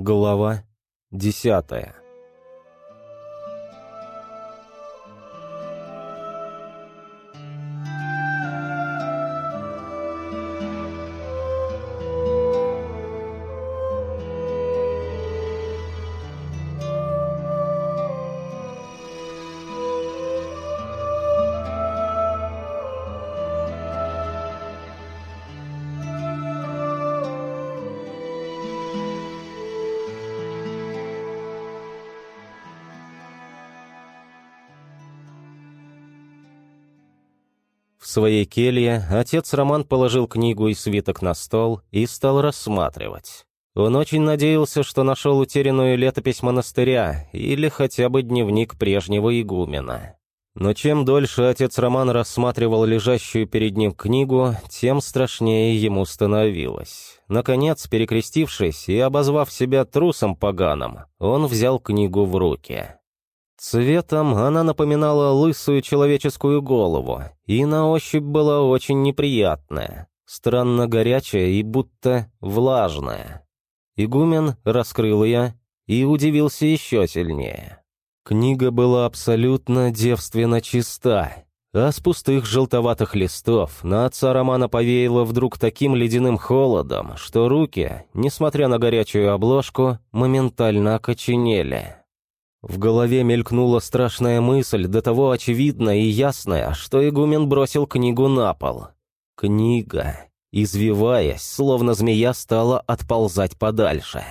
Глава десятая своей келье отец Роман положил книгу и свиток на стол и стал рассматривать. Он очень надеялся, что нашел утерянную летопись монастыря или хотя бы дневник прежнего игумена. Но чем дольше отец Роман рассматривал лежащую перед ним книгу, тем страшнее ему становилось. Наконец, перекрестившись и обозвав себя трусом поганым, он взял книгу в руки. Цветом она напоминала лысую человеческую голову, и на ощупь была очень неприятная, странно горячая и будто влажная. Игумен раскрыл ее и удивился еще сильнее. Книга была абсолютно девственно чиста, а с пустых желтоватых листов на отца Романа повеяло вдруг таким ледяным холодом, что руки, несмотря на горячую обложку, моментально окоченели. В голове мелькнула страшная мысль, до того очевидная и ясная, что игумен бросил книгу на пол. Книга, извиваясь, словно змея, стала отползать подальше.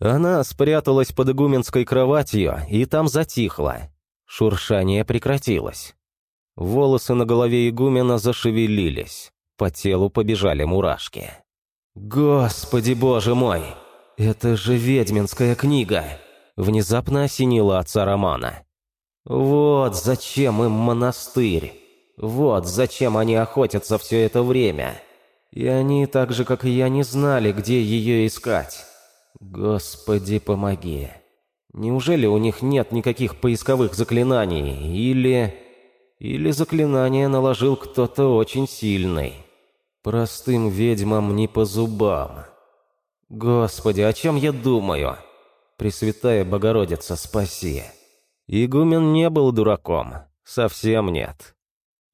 Она спряталась под игуменской кроватью и там затихла. Шуршание прекратилось. Волосы на голове игумена зашевелились. По телу побежали мурашки. «Господи боже мой! Это же ведьминская книга!» Внезапно осенило отца Романа. «Вот зачем им монастырь! Вот зачем они охотятся все это время! И они, так же, как и я, не знали, где ее искать! Господи, помоги! Неужели у них нет никаких поисковых заклинаний? Или... Или заклинание наложил кто-то очень сильный? Простым ведьмам не по зубам!» «Господи, о чем я думаю?» Пресвятая Богородица, спаси!» Игумен не был дураком. Совсем нет.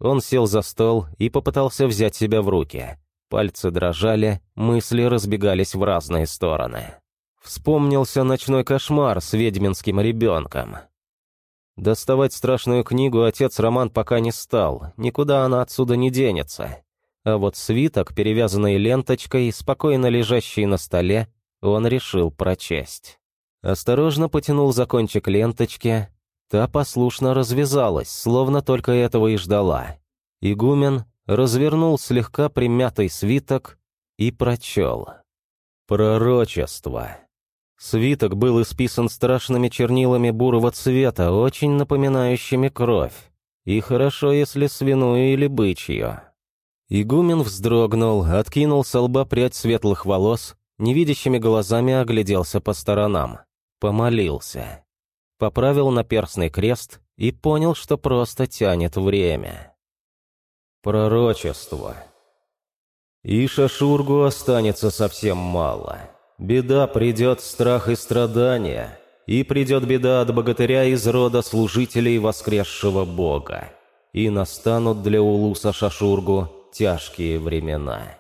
Он сел за стол и попытался взять себя в руки. Пальцы дрожали, мысли разбегались в разные стороны. Вспомнился ночной кошмар с ведьминским ребенком. Доставать страшную книгу отец Роман пока не стал, никуда она отсюда не денется. А вот свиток, перевязанный ленточкой, спокойно лежащий на столе, он решил прочесть. Осторожно потянул за кончик ленточки. Та послушно развязалась, словно только этого и ждала. Игумен развернул слегка примятый свиток и прочел. Пророчество. Свиток был исписан страшными чернилами бурого цвета, очень напоминающими кровь. И хорошо, если свиную или бычью. Игумен вздрогнул, откинул с лба прядь светлых волос, невидящими глазами огляделся по сторонам. Помолился. Поправил наперстный крест и понял, что просто тянет время. Пророчество. И Шашургу останется совсем мало. Беда придет страх и страдания, и придет беда от богатыря из рода служителей воскресшего бога. И настанут для Улуса Шашургу тяжкие времена.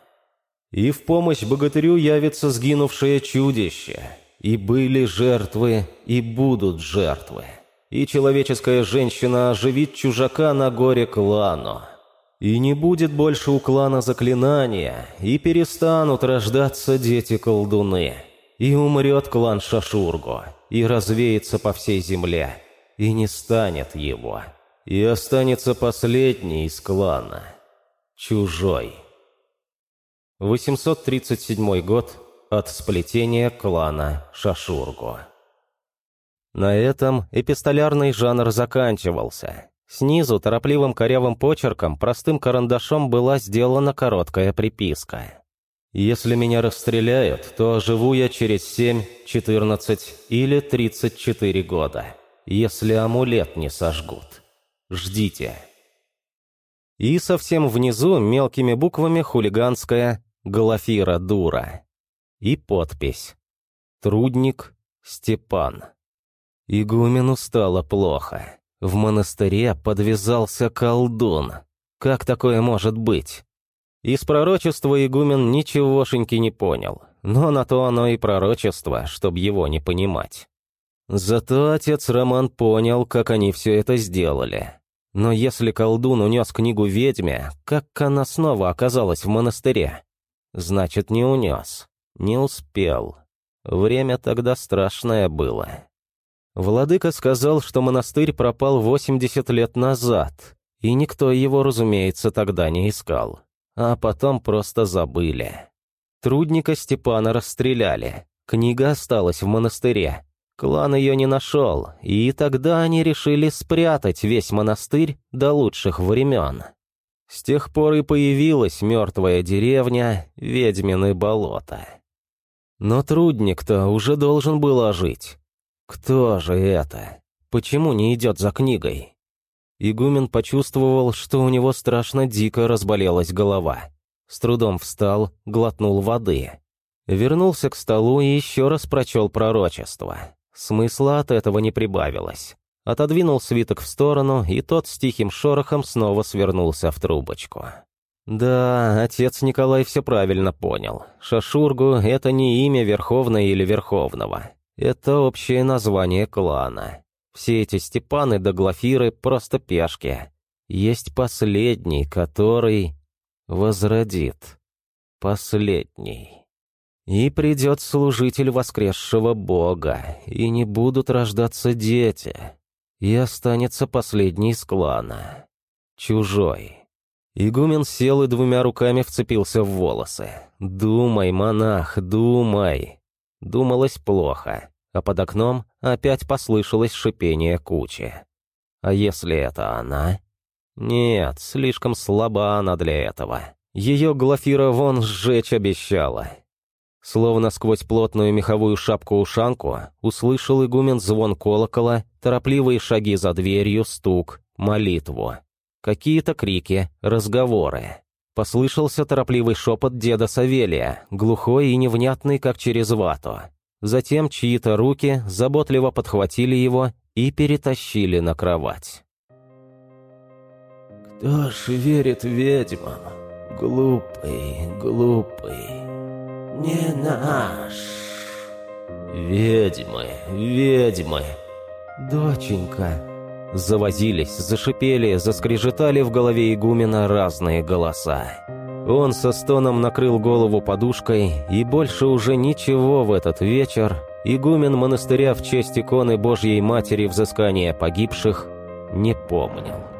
И в помощь богатырю явится сгинувшее чудище — и были жертвы, и будут жертвы. И человеческая женщина оживит чужака на горе клану. И не будет больше у клана заклинания, и перестанут рождаться дети-колдуны. И умрет клан Шашургу, и развеется по всей земле, и не станет его. И останется последний из клана. Чужой. 837 год от сплетения клана Шашургу. На этом эпистолярный жанр заканчивался. Снизу торопливым корявым почерком простым карандашом была сделана короткая приписка. «Если меня расстреляют, то живу я через 7, 14 или 34 года, если амулет не сожгут. Ждите». И совсем внизу мелкими буквами хулиганская «Глафира дура» и подпись. Трудник Степан. Игумену стало плохо. В монастыре подвязался колдун. Как такое может быть? Из пророчества игумен ничегошеньки не понял, но на то оно и пророчество, чтобы его не понимать. Зато отец Роман понял, как они все это сделали. Но если колдун унес книгу ведьме, как она снова оказалась в монастыре? Значит, не унес, не успел. Время тогда страшное было. Владыка сказал, что монастырь пропал 80 лет назад, и никто его, разумеется, тогда не искал. А потом просто забыли. Трудника Степана расстреляли. Книга осталась в монастыре. Клан ее не нашел, и тогда они решили спрятать весь монастырь до лучших времен. С тех пор и появилась мертвая деревня Ведьмины болото. Но трудник-то уже должен был ожить. Кто же это? Почему не идет за книгой? Игумен почувствовал, что у него страшно дико разболелась голова. С трудом встал, глотнул воды. Вернулся к столу и еще раз прочел пророчество. Смысла от этого не прибавилось. Отодвинул свиток в сторону, и тот с тихим шорохом снова свернулся в трубочку. Да, отец Николай все правильно понял. Шашургу — это не имя Верховной или Верховного. Это общее название клана. Все эти Степаны да Глафиры просто пешки. Есть последний, который возродит. Последний. И придет служитель воскресшего Бога, и не будут рождаться дети. И останется последний из клана. Чужой. Игумен сел и двумя руками вцепился в волосы. «Думай, монах, думай!» Думалось плохо, а под окном опять послышалось шипение кучи. А если это она? Нет, слишком слаба она для этого. Ее Глафира вон сжечь обещала. Словно сквозь плотную меховую шапку-ушанку услышал игумен звон колокола, торопливые шаги за дверью, стук, молитву. Какие-то крики, разговоры. Послышался торопливый шепот деда Савелия, глухой и невнятный, как через вату. Затем чьи-то руки заботливо подхватили его и перетащили на кровать. «Кто ж верит ведьмам? Глупый, глупый, не наш!» «Ведьмы, ведьмы!» «Доченька!» Завозились, зашипели, заскрежетали в голове игумена разные голоса. Он со стоном накрыл голову подушкой, и больше уже ничего в этот вечер игумен монастыря в честь иконы Божьей Матери взыскания погибших не помнил.